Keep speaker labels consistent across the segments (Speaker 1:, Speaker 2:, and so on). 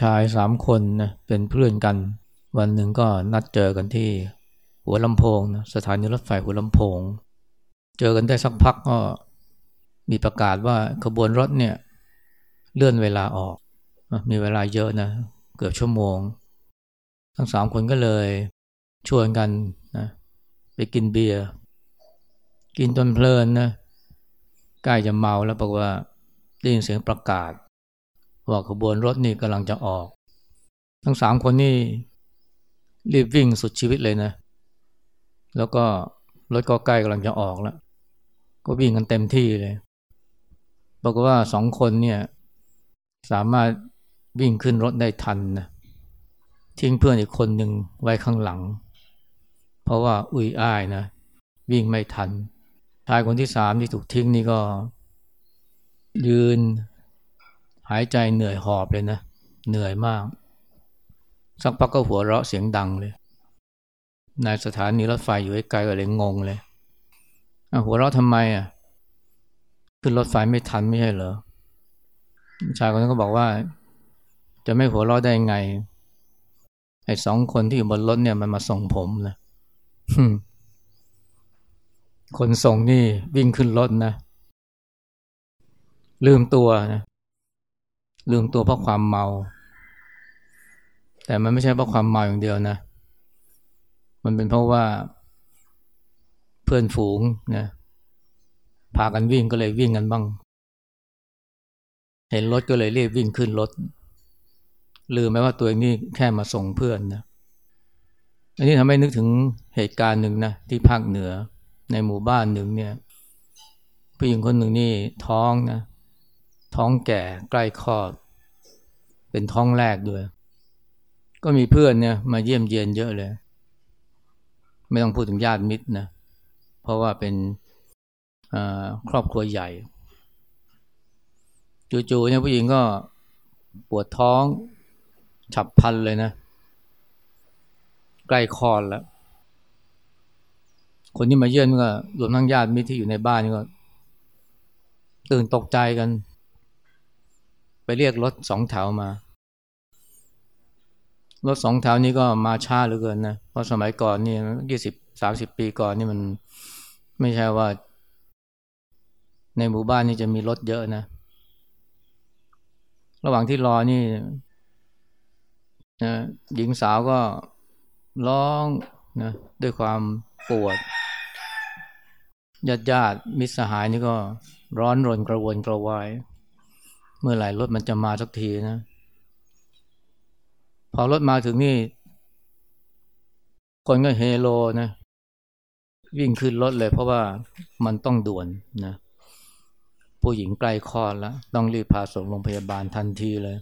Speaker 1: ชายสามคนนะเป็นเพื่อนกัน วันหนึ่งก็นัดเจอกันที่หัวลำโพงนะสถานีรถไฟหัวลำโพง เจอกันได้สักพักก็มีประกาศว่าขบวนรถเนี่ยเลื่อนเวลาออก มีเวลาเยอะนะเกือบชั่วโมง ทั้งสามคนก็เลยชวนกันนะไปกินเบียร์กินจนเพลินนะใกล้จะเมาแล้วบอกว่าได้ยินเสียงประกาศ ว่าขบวนรถนี่กำลังจะออก ทั้งสามคนนี่รีบวิ่งสุดชีวิตเลยนะ แล้วก็รถก็ใกล้กำลังจะออกแล้ว ก็วิ่งกันเต็มที่เลยบอกว่าสองคนเนี่ยสามารถวิ่งขึ้นรถได้ทันนะทิ้งเพื่อนอีกคนหนึ่งไว้ข้างหลัง เพราะว่าอุ้ยอ้ายนะ วิ่งไม่ทันชายคนที่สามที่ถูกทิ้งนี่ก็ ยืน หายใจเหนื่อยหอบเลยนะ เหนื่อยมาก สักพักก็หัวเราะเสียงดังเลย นายสถานีรถไฟอยู่ไกลก็เลยงงเลยหัวเราะทำไมอะขึ้นรถไฟไม่ทันไม่ใช่เหรอชายคนนั้นก็บอกว่า จะไม่หัวเราะได้ไงไอ้สองคนที่อยู่บนรถเนี่ยมันมาส่งผมนะคนส่งนี่วิ่งขึ้นรถนะ ลืมตัวนะ ลืมตัวเพราะความเมา แต่มันไม่ใช่เพราะความเมาอย่างเดียวนะ มันเป็นเพราะว่า เพื่อนฝูงนะพากันวิ่งก็เลยวิ่งกันบ้าง เห็นรถก็เลยรีบวิ่งขึ้นรถลืมไหมว่าตัวเองนี่แค่มาส่งเพื่อนนะอันนี้ทำให้นึกถึงเหตุการณ์หนึ่งนะที่ภาคเหนือในหมู่บ้านหนึ่งเนี่ยผู้หญิงคนหนึ่งนี่ท้องนะ ท้องแก่ใกล้คลอด เป็นท้องแรกด้วย ก็มีเพื่อนเนี่ยมาเยี่ยมเยียนเยอะเลย ไม่ต้องพูดถึงญาติมิตรนะ เพราะว่าเป็นครอบครัวใหญ่ จู่ๆเนี่ยผู้หญิงก็ปวดท้องฉับพลันเลยนะ ใกล้คลอดแล้ว คนที่มาเยี่ยมก็รวมทั้งญาติมิตรที่อยู่ในบ้านก็ตื่นตกใจกัน ไปเรียกรถสองแถวมารถสองแถวนี้ก็มาช้าเหลือเกินนะเพราะสมัยก่อนนี่ยี่สิบสามสิบปีก่อนนี่มันไม่ใช่ว่า ในหมู่บ้านนี่จะมีรถเยอะนะ ระหว่างที่รอนี่นะหญิงสาวก็ร้องนะด้วยความปวดญาติญาติมิตรสหายนี่ก็ร้อนรนกระวนกระวาย มื่อไหร่รถมันจะมาสักทีนะ พอรถมาถึงนี่ คนก็เฮโลนะ วิ่งขึ้นรถเลยเพราะว่ามันต้องด่วนนะ ผู้หญิงใกล้คลอดแล้ว ต้องรีบพาส่งโรงพยาบาลทันทีเลย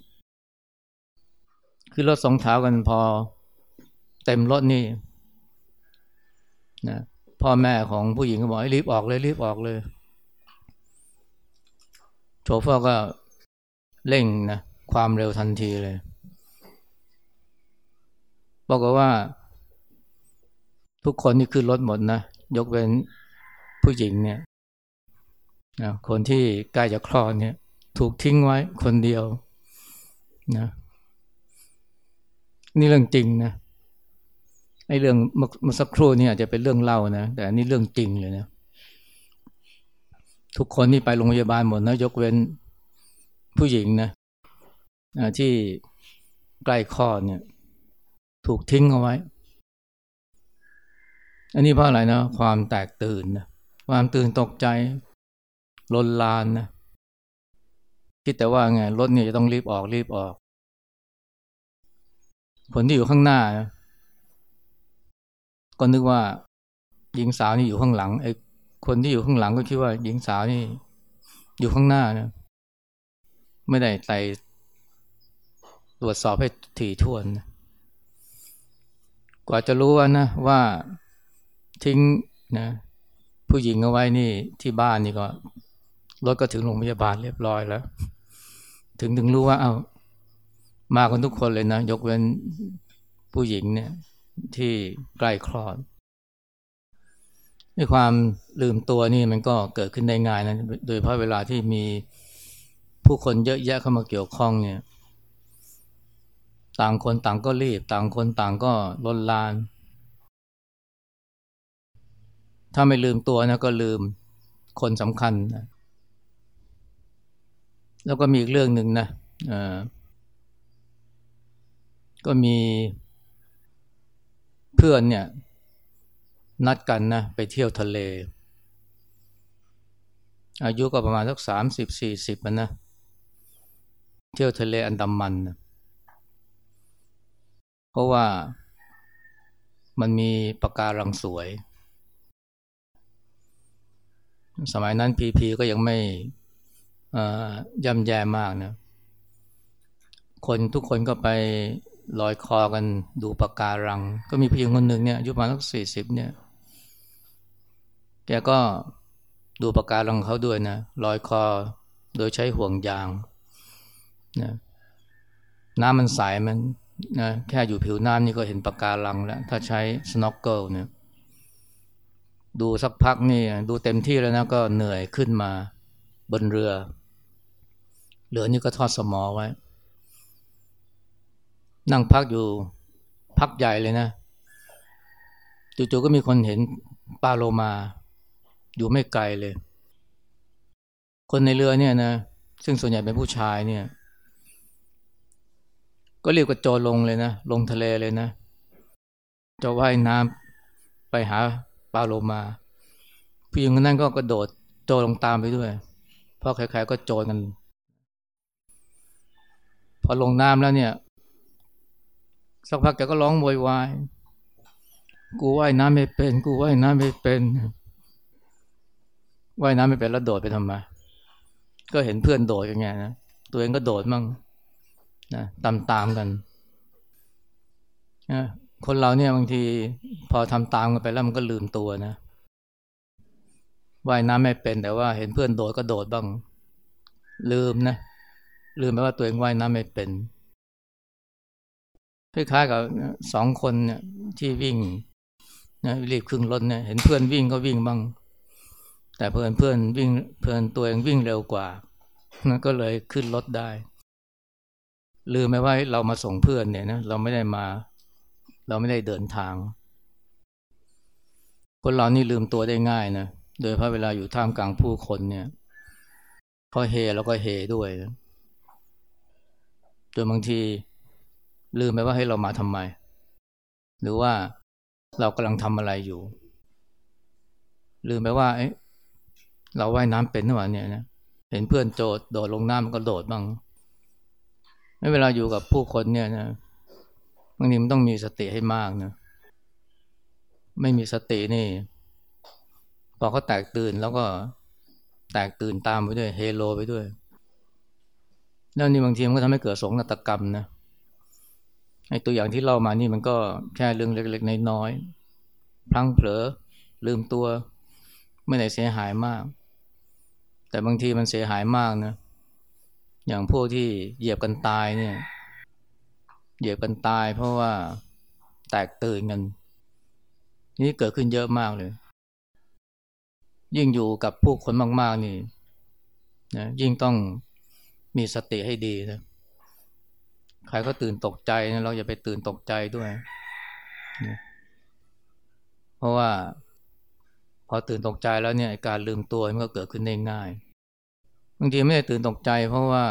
Speaker 1: คือรถสองเท้ากันพอเต็มรถนี่นะพ่อแม่ของผู้หญิงก็บอกให้รีบออกเลยรีบออกเลย โชเฟอร์ก็ เร่งนะความเร็วทันทีเลยบอกว่า ทุกคนนี่ขึ้นรถหมดนะ ยกเว้นผู้หญิงเนี่ยนะคนที่ใกล้จะคลอดเนี่ย ถูกทิ้งไว้คนเดียวนะนี่เรื่องจริงนะไอ้เรื่องเมื่อสักครู่นี่อาจจะเป็นเรื่องเล่านะแต่อันนี้เรื่องจริงเลยนะทุกคนนี่ไปโรงพยาบาลหมดนะยกเว้น ผู้หญิงนะที่ใกล้คลอดเนี่ย ถูกทิ้งเอาไว้ อันนี้เพราะอะไรนะ ความแตกตื่นนะความตื่นตกใจลนลานนะคิดแต่ว่าไงรถเนี่ยจะต้องรีบออกรีบออก คนที่อยู่ข้างหน้านะก็นึกว่า หญิงสาวนี่อยู่ข้างหลังไอ้คนที่อยู่ข้างหลังก็คิดว่า หญิงสาวนี่ อยู่ข้างหน้านะ ไม่ได้ใส่ตรวจสอบให้ถี่ถ้วน กว่าจะรู้ว่านะว่าทิ้งนะผู้หญิงเอาไว้นี่ที่บ้านนี่ก็รถก็ถึงโรงพยาบาลเรียบร้อยแล้ว ถึงถึงรู้ว่าเอามากันทุกคนเลยนะ ยกเว้นผู้หญิงเนี่ย ที่ใกล้คลอดในความลืมตัวนี่มันก็เกิดขึ้นได้ง่ายนะ โดยเพราะเวลาที่มี ผู้คนเยอะแยะเข้ามาเกี่ยวข้องเนี่ย ต่างคนต่างก็รีบ ต่างคนต่างก็ลนลาน ถ้าไม่ลืมตัวนะก็ลืมคนสำคัญนะแล้วก็มีอีกเรื่องหนึ่งนะก็มีเพื่อนเนี่ย นัดกันนะไปเที่ยวทะเล อายุก็ประมาณสักสามสิบสี่สิบนะ เที่ยวทะเลอันดามันนะเพราะว่ามันมีปะการังสวย สมัยนั้นพีพีก็ยังไม่ย่ำแย่มากนะ คนทุกคนก็ไปลอยคอกันดูปะการัง ก็มีผู้หญิงคนหนึ่งเนี่ยอายุประมาณสักสี่สิบเนี่ย แกก็ดูปะการังเขาด้วยนะลอยคอโดยใช้ห่วงยาง นะน้ำมันใสมันนะแค่อยู่ผิวน้ำนี่ก็เห็นปะการังแล้ว ถ้าใช้สโนว์เกิลเนี่ยดูสักพักนี่ดูเต็มที่แล้วนะก็เหนื่อยขึ้นมาบนเรือ เหลือนี่ก็ทอดสมอไว้ นั่งพักอยู่พักใหญ่เลยนะจู่ๆก็มีคนเห็นปลาโลมา อยู่ไม่ไกลเลย คนในเรือเนี่ยนะซึ่งส่วนใหญ่เป็นผู้ชายเนี่ย ก็เรีบกระโจลงเลยนะ ลงทะเลเลยนะ จะว่ายน้ำไปหาปลาโลมาผู้หญิงคนนั้นก็กระโดดโจลงตามไปด้วย เพราะใครๆก็โจนกัน พอลงน้ำแล้วเนี่ย สักพักแกก็ร้องโวยวาย กูว่ายน้ำไม่เป็น กูว่ายน้ำไม่เป็น ว่ายน้ำไม่เป็นแล้วโดดไปทำไม ก็เห็นเพื่อนโดดกันไงนะ ตัวเองก็โดดมั่ง นะตามตามกันนะคนเราเนี่ยบางทีพอทำตามกันไปแล้วมันก็ลืมตัวนะว่ายน้ำไม่เป็นแต่ว่าเห็นเพื่อนโดดก็โดดบ้าง ลืมนะลืมไปว่าตัวเองว่ายน้ำไม่เป็นคล้ายๆกับสองคนเนี่ยที่วิ่งนะรีบขึ้นรถเนี่ยเห็นเพื่อนวิ่งก็วิ่งบ้าง แต่เพื่อนเพื่อนวิ่งเพื่อนตัวเองวิ่งเร็วกว่านะก็เลยขึ้นรถได้ ลืมไหมว่าเรามาส่งเพื่อนเนี่ยนะเราไม่ได้มา เราไม่ได้เดินทาง คนเรานี่ลืมตัวได้ง่ายนะโดยเพราะเวลาอยู่ท่ามกลางผู้คนเนี่ยพอเฮแล้วก็เฮด้วยจนบางทีลืมไปว่าให้เรามาทำไม หรือว่าเรากำลังทำอะไรอยู่ ลืมไปว่าเอ้เราว่ายน้ำเป็นหรือเปล่าเนี่ยนะเห็นเพื่อนโจดโดดลงน้ำมันก็โดดบ้าง เวลาอยู่กับผู้คนเนี่ยนะบางทีมันต้องมีสติให้มากนะไม่มีสตินี่พอเขาแตกตื่นแล้วก็แตกตื่นตามไปด้วย เฮโลไปด้วย แล้วนี่บางทีมันก็ทำให้เกิดสงนาฏกรรมนะไอตัวอย่างที่เล่ามานี่มันก็แค่เรื่องเล็กๆน้อยๆพลั้งเผลอลืมตัว ไม่ได้เสียหายมาก แต่บางทีมันเสียหายมากนะ อย่างพวกที่เหยียบกันตายเนี่ย เหยียบกันตาย เพราะว่าแตกตื่นกัน นี่เกิดขึ้นเยอะมากเลย ยิ่งอยู่กับผู้คนมาก ๆ นี่นะยิ่งต้องมีสติให้ดีนะใครก็ตื่นตกใจนะเราอย่าไปตื่นตกใจด้วยนะเพราะว่า พอตื่นตกใจแล้วเนี่ยการลืมตัวมันก็เกิดขึ้นได้ง่าย บางทีไม่ได้ตื่นตกใจ เพราะว่า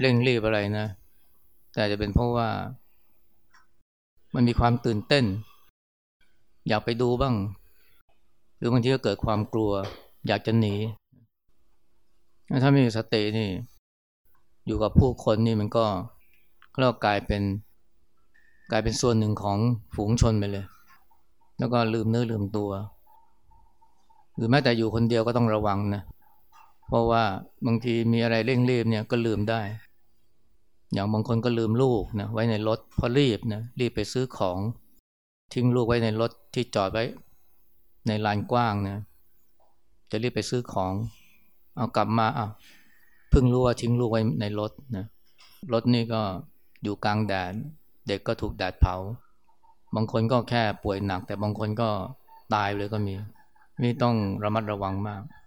Speaker 1: เร่งรีบอะไรนะ แต่จะเป็นเพราะว่า มันมีความตื่นเต้น อยากไปดูบ้าง หรือบางทีก็เกิดความกลัว อยากจะหนี ถ้าไม่มีสตินี่ อยู่กับผู้คนนี่มันก็ก็กลายเป็น กลายเป็นส่วนหนึ่งของฝูงชนไปเลย แล้วก็ลืมเนื้อลืมตัว หรือแม้แต่อยู่คนเดียวก็ต้องระวังนะเพราะว่าบางทีมีอะไรเร่งรีบเนี่ยก็ลืมได้ อย่างบางคนก็ลืมลูกนะไว้ในรถพอรีบนะรีบไปซื้อของทิ้งลูกไว้ในรถที่จอดไว้ ในลานกว้างนะจะรีบไปซื้อของ เอากลับมาอะเพิ่งรู้ว่าทิ้งลูกไว้ในรถนะรถนี่ก็อยู่กลางแดดเด็กก็ถูกแดดเผา บางคนก็แค่ป่วยหนัก แต่บางคนก็ตายเลยก็มีนี่ต้องระมัดระวังมาก